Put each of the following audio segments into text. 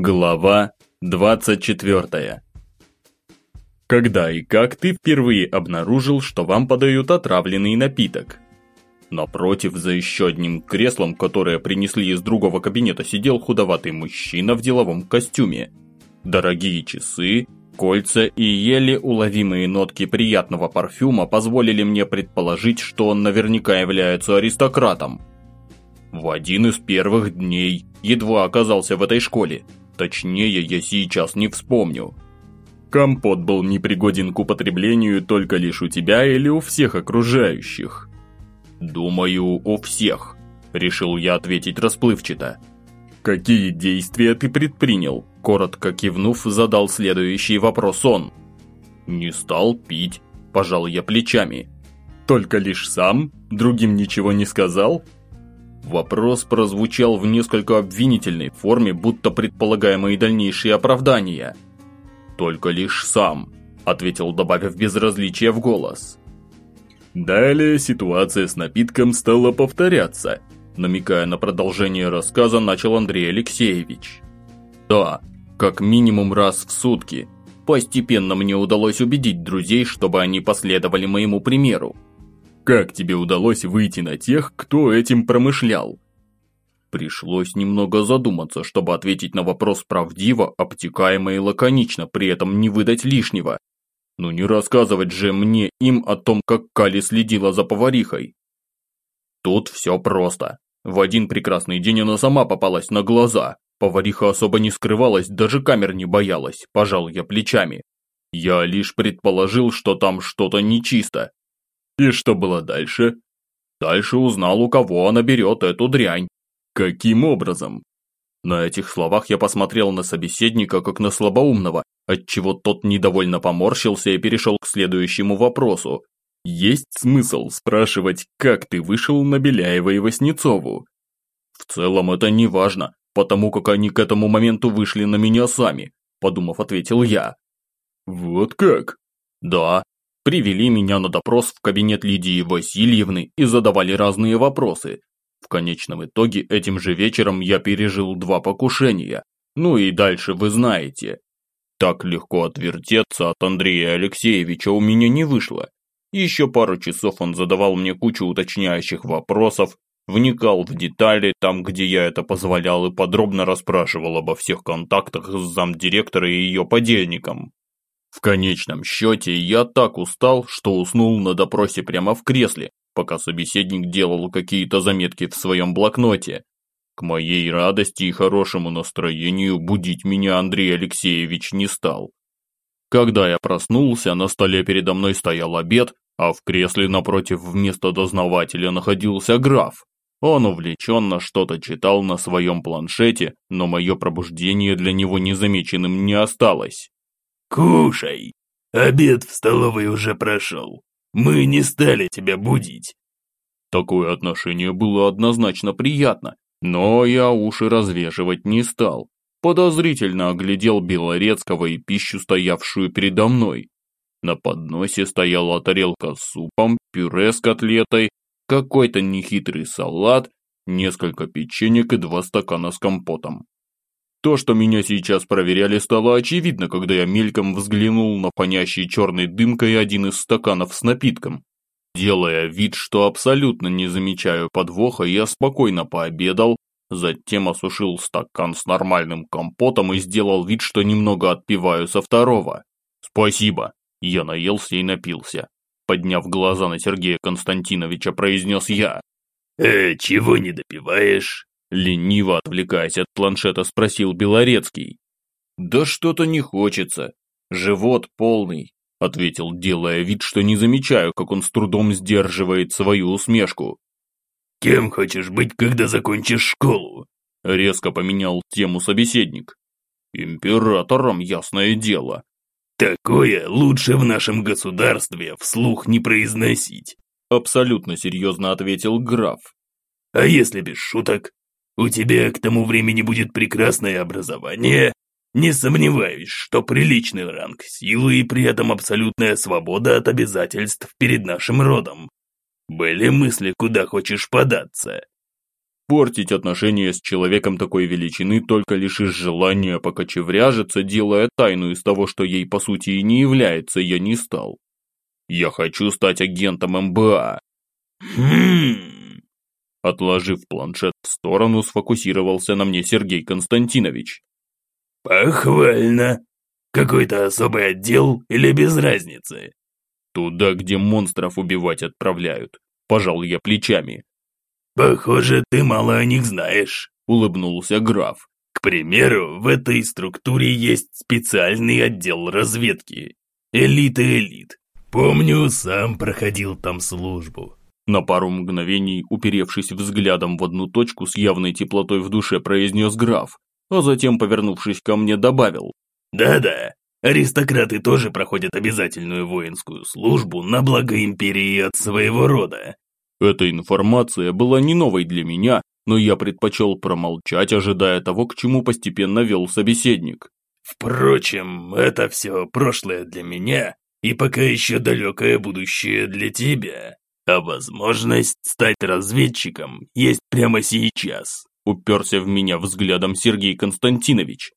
Глава 24 Когда и как ты впервые обнаружил, что вам подают отравленный напиток? Напротив, за еще одним креслом, которое принесли из другого кабинета, сидел худоватый мужчина в деловом костюме. Дорогие часы, кольца и еле уловимые нотки приятного парфюма позволили мне предположить, что он наверняка является аристократом. В один из первых дней едва оказался в этой школе. Точнее, я сейчас не вспомню. Компот был непригоден к употреблению только лишь у тебя или у всех окружающих. Думаю, у всех, решил я ответить расплывчато. Какие действия ты предпринял? Коротко кивнув, задал следующий вопрос он. Не стал пить, пожал я плечами. Только лишь сам? Другим ничего не сказал? Вопрос прозвучал в несколько обвинительной форме, будто предполагаемые дальнейшие оправдания. «Только лишь сам», – ответил, добавив безразличие в голос. Далее ситуация с напитком стала повторяться. Намекая на продолжение рассказа, начал Андрей Алексеевич. «Да, как минимум раз в сутки. Постепенно мне удалось убедить друзей, чтобы они последовали моему примеру. Как тебе удалось выйти на тех, кто этим промышлял? Пришлось немного задуматься, чтобы ответить на вопрос правдиво, обтекаемо и лаконично, при этом не выдать лишнего. Ну не рассказывать же мне им о том, как Кали следила за поварихой. Тут все просто. В один прекрасный день она сама попалась на глаза. Повариха особо не скрывалась, даже камер не боялась, пожал я плечами. Я лишь предположил, что там что-то нечисто, и что было дальше? Дальше узнал, у кого она берет эту дрянь. Каким образом? На этих словах я посмотрел на собеседника как на слабоумного, отчего тот недовольно поморщился и перешел к следующему вопросу. Есть смысл спрашивать, как ты вышел на Беляева и Васнецову? В целом это не важно, потому как они к этому моменту вышли на меня сами, подумав, ответил я. Вот как? Да, Привели меня на допрос в кабинет Лидии Васильевны и задавали разные вопросы. В конечном итоге этим же вечером я пережил два покушения. Ну и дальше вы знаете. Так легко отвертеться от Андрея Алексеевича у меня не вышло. Еще пару часов он задавал мне кучу уточняющих вопросов, вникал в детали там, где я это позволял и подробно расспрашивал обо всех контактах с замдиректора и ее подельником. В конечном счете, я так устал, что уснул на допросе прямо в кресле, пока собеседник делал какие-то заметки в своем блокноте. К моей радости и хорошему настроению будить меня Андрей Алексеевич не стал. Когда я проснулся, на столе передо мной стоял обед, а в кресле напротив вместо дознавателя находился граф. Он увлеченно что-то читал на своем планшете, но мое пробуждение для него незамеченным не осталось. «Кушай! Обед в столовой уже прошел. Мы не стали тебя будить». Такое отношение было однозначно приятно, но я уши развешивать не стал. Подозрительно оглядел Белорецкого и пищу, стоявшую передо мной. На подносе стояла тарелка с супом, пюре с котлетой, какой-то нехитрый салат, несколько печенек и два стакана с компотом. То, что меня сейчас проверяли, стало очевидно, когда я мельком взглянул на понящий черной дымкой один из стаканов с напитком. Делая вид, что абсолютно не замечаю подвоха, я спокойно пообедал, затем осушил стакан с нормальным компотом и сделал вид, что немного отпиваю со второго. «Спасибо!» Я наелся и напился. Подняв глаза на Сергея Константиновича, произнес я. «Э, чего не допиваешь?» Лениво отвлекаясь от планшета, спросил Белорецкий. «Да что-то не хочется. Живот полный», – ответил, делая вид, что не замечаю, как он с трудом сдерживает свою усмешку. «Кем хочешь быть, когда закончишь школу?» – резко поменял тему собеседник. «Императором, ясное дело». «Такое лучше в нашем государстве вслух не произносить», – абсолютно серьезно ответил граф. «А если без шуток?» У тебя к тому времени будет прекрасное образование. Не сомневаюсь, что приличный ранг силы и при этом абсолютная свобода от обязательств перед нашим родом. Были мысли, куда хочешь податься?» Портить отношения с человеком такой величины только лишь из желания покочевряжиться, делая тайну из того, что ей по сути и не является, я не стал. Я хочу стать агентом МБА. Хм. Отложив планшет в сторону, сфокусировался на мне Сергей Константинович. Похвально. Какой-то особый отдел или без разницы? Туда, где монстров убивать отправляют. Пожал я плечами. «Похоже, ты мало о них знаешь», – улыбнулся граф. «К примеру, в этой структуре есть специальный отдел разведки. Элита элит. Помню, сам проходил там службу». На пару мгновений, уперевшись взглядом в одну точку с явной теплотой в душе, произнес граф, а затем, повернувшись ко мне, добавил. «Да-да, аристократы тоже проходят обязательную воинскую службу на благо империи от своего рода. Эта информация была не новой для меня, но я предпочел промолчать, ожидая того, к чему постепенно вел собеседник. «Впрочем, это все прошлое для меня и пока еще далекое будущее для тебя. А возможность стать разведчиком есть прямо сейчас», уперся в меня взглядом Сергей Константинович.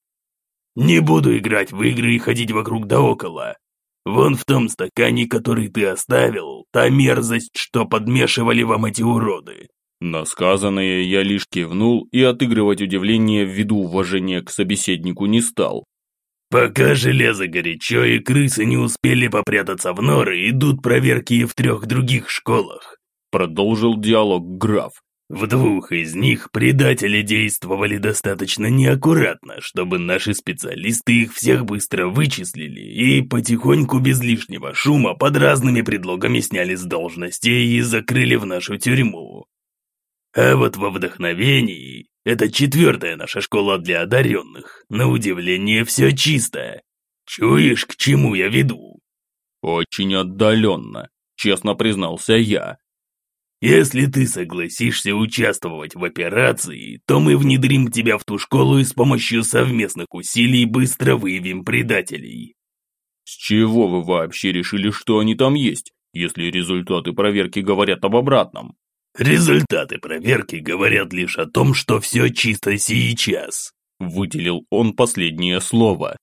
«Не буду играть в игры и ходить вокруг да около. Вон в том стакане, который ты оставил, та мерзость, что подмешивали вам эти уроды». На сказанное я лишь кивнул и отыгрывать удивление ввиду уважения к собеседнику не стал. «Пока железо горячо и крысы не успели попрятаться в норы, идут проверки и в трех других школах», продолжил диалог граф. В двух из них предатели действовали достаточно неаккуратно, чтобы наши специалисты их всех быстро вычислили и потихоньку без лишнего шума под разными предлогами сняли с должностей и закрыли в нашу тюрьму. А вот во вдохновении это четвертая наша школа для одаренных. На удивление все чисто. Чуешь, к чему я веду? Очень отдаленно, честно признался я. Если ты согласишься участвовать в операции, то мы внедрим тебя в ту школу и с помощью совместных усилий быстро выявим предателей». «С чего вы вообще решили, что они там есть, если результаты проверки говорят об обратном?» «Результаты проверки говорят лишь о том, что все чисто сейчас», выделил он последнее слово.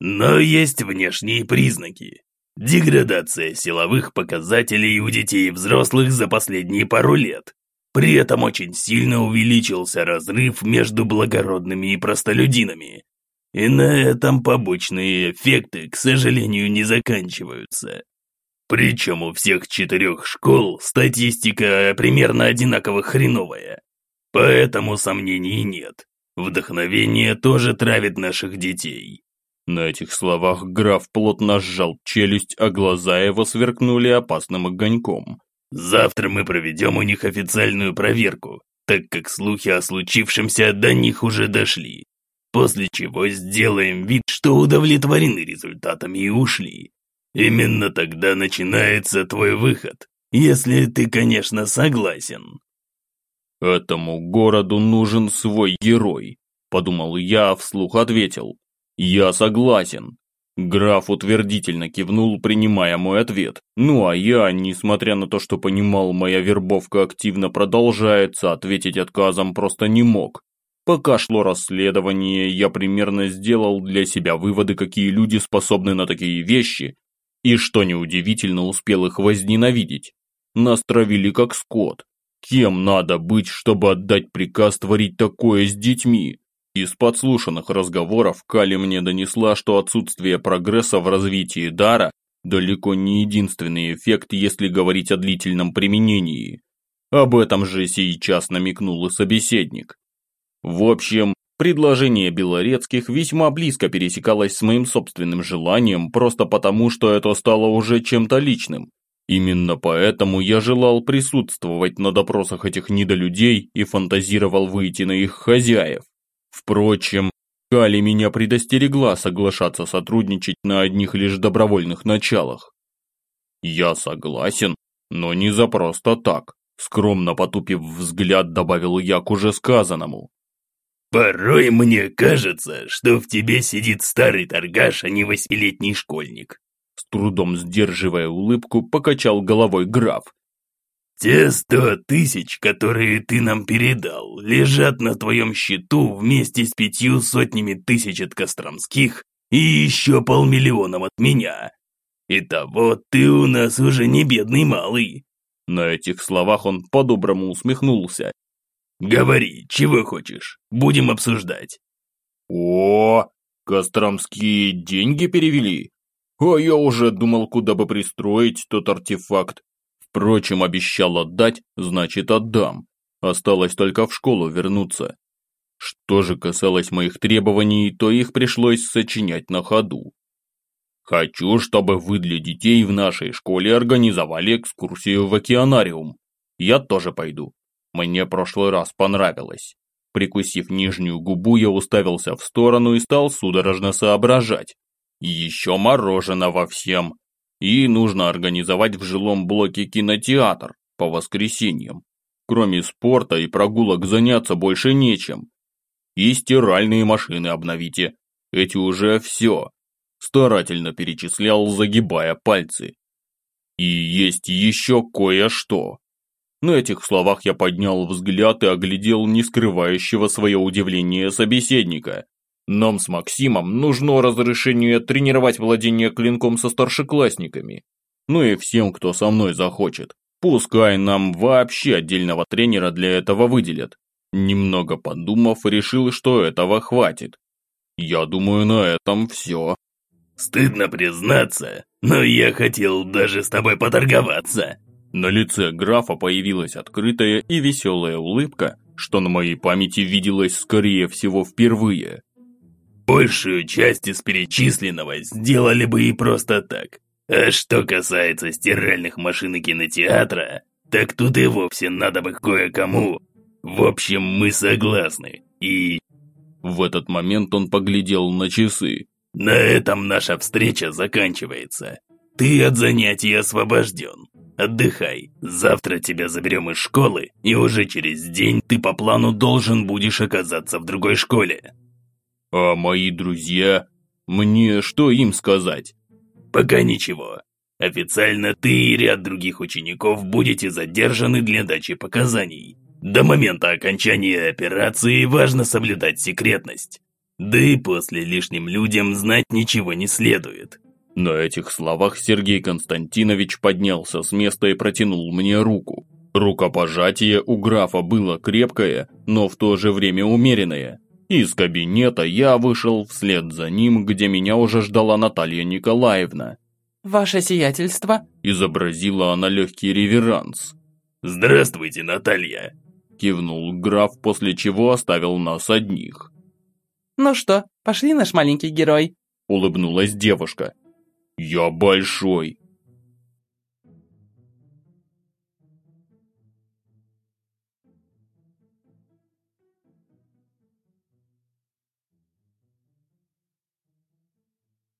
«Но есть внешние признаки. Деградация силовых показателей у детей и взрослых за последние пару лет. При этом очень сильно увеличился разрыв между благородными и простолюдинами. И на этом побочные эффекты, к сожалению, не заканчиваются. Причем у всех четырех школ статистика примерно одинаково хреновая. Поэтому сомнений нет. Вдохновение тоже травит наших детей. На этих словах граф плотно сжал челюсть, а глаза его сверкнули опасным огоньком. «Завтра мы проведем у них официальную проверку, так как слухи о случившемся до них уже дошли. После чего сделаем вид, что удовлетворены результатами и ушли. Именно тогда начинается твой выход, если ты, конечно, согласен». «Этому городу нужен свой герой», – подумал я, вслух ответил. «Я согласен». Граф утвердительно кивнул, принимая мой ответ. Ну а я, несмотря на то, что понимал, моя вербовка активно продолжается, ответить отказом просто не мог. Пока шло расследование, я примерно сделал для себя выводы, какие люди способны на такие вещи, и, что неудивительно, успел их возненавидеть. Нас травили как скот. Кем надо быть, чтобы отдать приказ творить такое с детьми? Из подслушанных разговоров Кали мне донесла, что отсутствие прогресса в развитии дара далеко не единственный эффект, если говорить о длительном применении. Об этом же сейчас намекнул и собеседник. В общем, предложение Белорецких весьма близко пересекалось с моим собственным желанием, просто потому, что это стало уже чем-то личным. Именно поэтому я желал присутствовать на допросах этих недолюдей и фантазировал выйти на их хозяев. Впрочем, Кали меня предостерегла соглашаться сотрудничать на одних лишь добровольных началах. Я согласен, но не за просто так, скромно потупив взгляд, добавил я к уже сказанному. «Порой мне кажется, что в тебе сидит старый торгаш, а не восьмилетний школьник», с трудом сдерживая улыбку, покачал головой граф. Те сто тысяч, которые ты нам передал, лежат на твоем счету вместе с пятью сотнями тысяч от Костромских и еще полмиллионом от меня. Итого ты у нас уже не бедный малый». На этих словах он по-доброму усмехнулся. «Говори, чего хочешь, будем обсуждать». «О, Костромские деньги перевели? А я уже думал, куда бы пристроить тот артефакт. Впрочем, обещал отдать, значит отдам. Осталось только в школу вернуться. Что же касалось моих требований, то их пришлось сочинять на ходу. Хочу, чтобы вы для детей в нашей школе организовали экскурсию в океанариум. Я тоже пойду. Мне прошлый раз понравилось. Прикусив нижнюю губу, я уставился в сторону и стал судорожно соображать. Еще мороженого всем. И нужно организовать в жилом блоке кинотеатр по воскресеньям. Кроме спорта и прогулок заняться больше нечем. И стиральные машины обновите. Эти уже все. Старательно перечислял, загибая пальцы. И есть еще кое-что. На этих словах я поднял взгляд и оглядел не скрывающего свое удивление собеседника. Нам с Максимом нужно разрешение тренировать владение клинком со старшеклассниками. Ну и всем, кто со мной захочет. Пускай нам вообще отдельного тренера для этого выделят. Немного подумав, решил, что этого хватит. Я думаю, на этом все. Стыдно признаться, но я хотел даже с тобой поторговаться. На лице графа появилась открытая и веселая улыбка, что на моей памяти виделась скорее всего впервые. Большую часть из перечисленного сделали бы и просто так. А что касается стиральных машин и кинотеатра, так тут и вовсе надо бы кое-кому. В общем, мы согласны. И... В этот момент он поглядел на часы. На этом наша встреча заканчивается. Ты от занятий освобожден. Отдыхай. Завтра тебя заберем из школы, и уже через день ты по плану должен будешь оказаться в другой школе. А мои друзья? Мне что им сказать? Пока ничего. Официально ты и ряд других учеников будете задержаны для дачи показаний. До момента окончания операции важно соблюдать секретность. Да и после лишним людям знать ничего не следует. На этих словах Сергей Константинович поднялся с места и протянул мне руку. Рукопожатие у графа было крепкое, но в то же время умеренное. Из кабинета я вышел вслед за ним, где меня уже ждала Наталья Николаевна. «Ваше сиятельство?» – изобразила она легкий реверанс. «Здравствуйте, Наталья!» – кивнул граф, после чего оставил нас одних. «Ну что, пошли, наш маленький герой?» – улыбнулась девушка. «Я большой!»